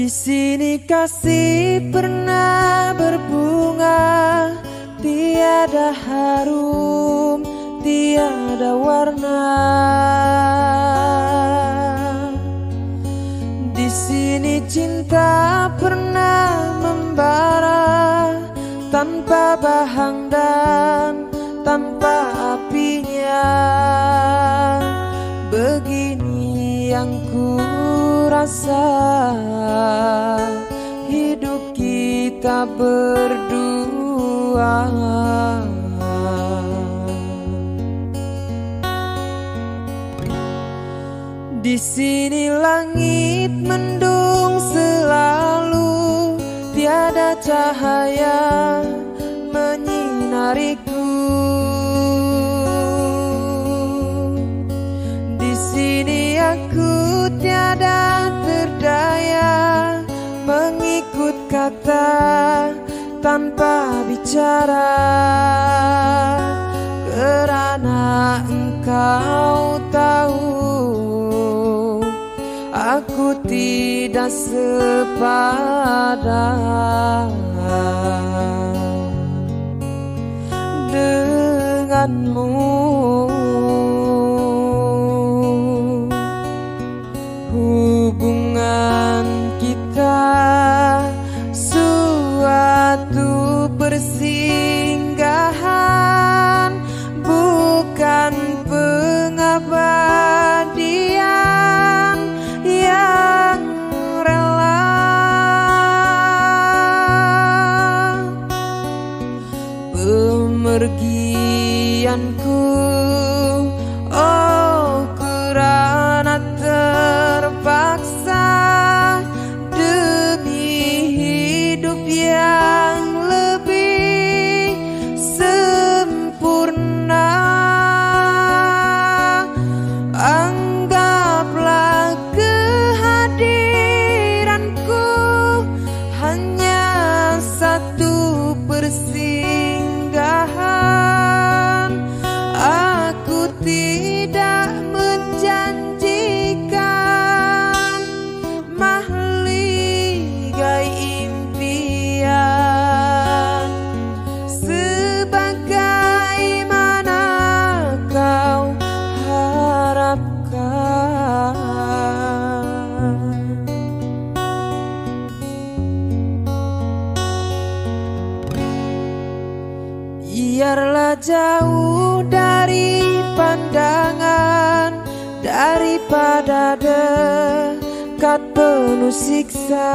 Di sini kasih pernah berbunga. Tiada harum, tiada warna. Di sini cinta pernah membara. Tanpa bahang dan tanpa apinya. Begini yang ku rasa hidup kita berdua. Di sini langit mendung selalu tiada cahaya menyinariku. Di sini aku tiada kata tanpa bicara Kerana engkau tahu Aku tidak sepadan. Denganmu Pemergianku Biarlah jauh dari pandangan Daripada dekat penuh siksa.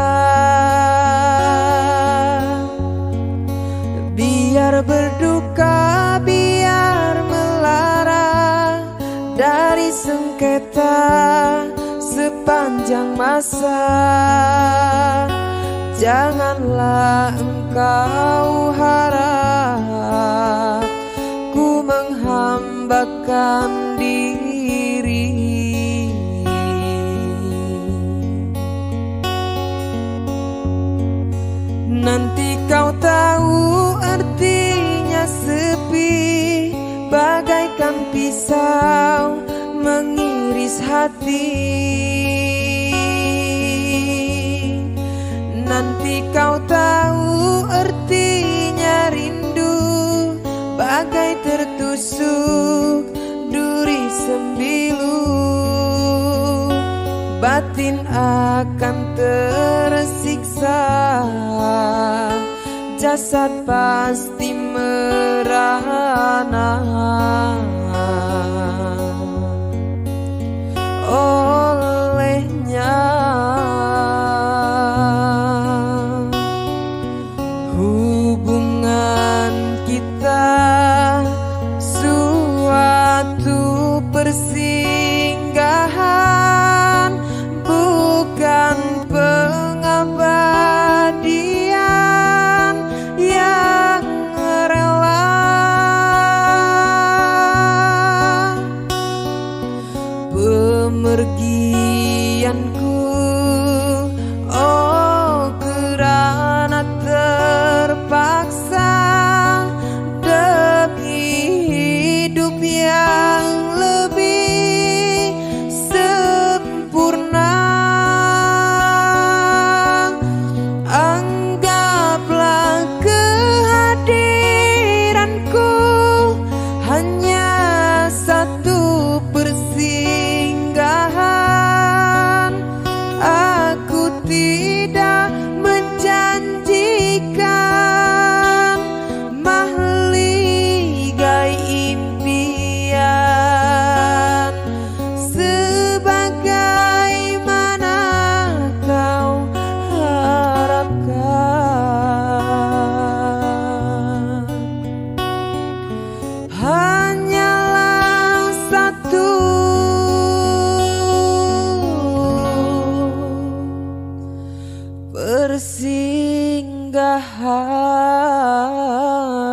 Biar berduka, biar melara Dari sengketa sepanjang masa. Janganlah engkau harap Ku menghambakan diri. Nanti kau tahu artinya sepi. Bagaikan pisau mengiris hati. Nanti kau tahu tertusuk duri sembilu Batin akan tersiksa. Jasad pasti merana persinggahan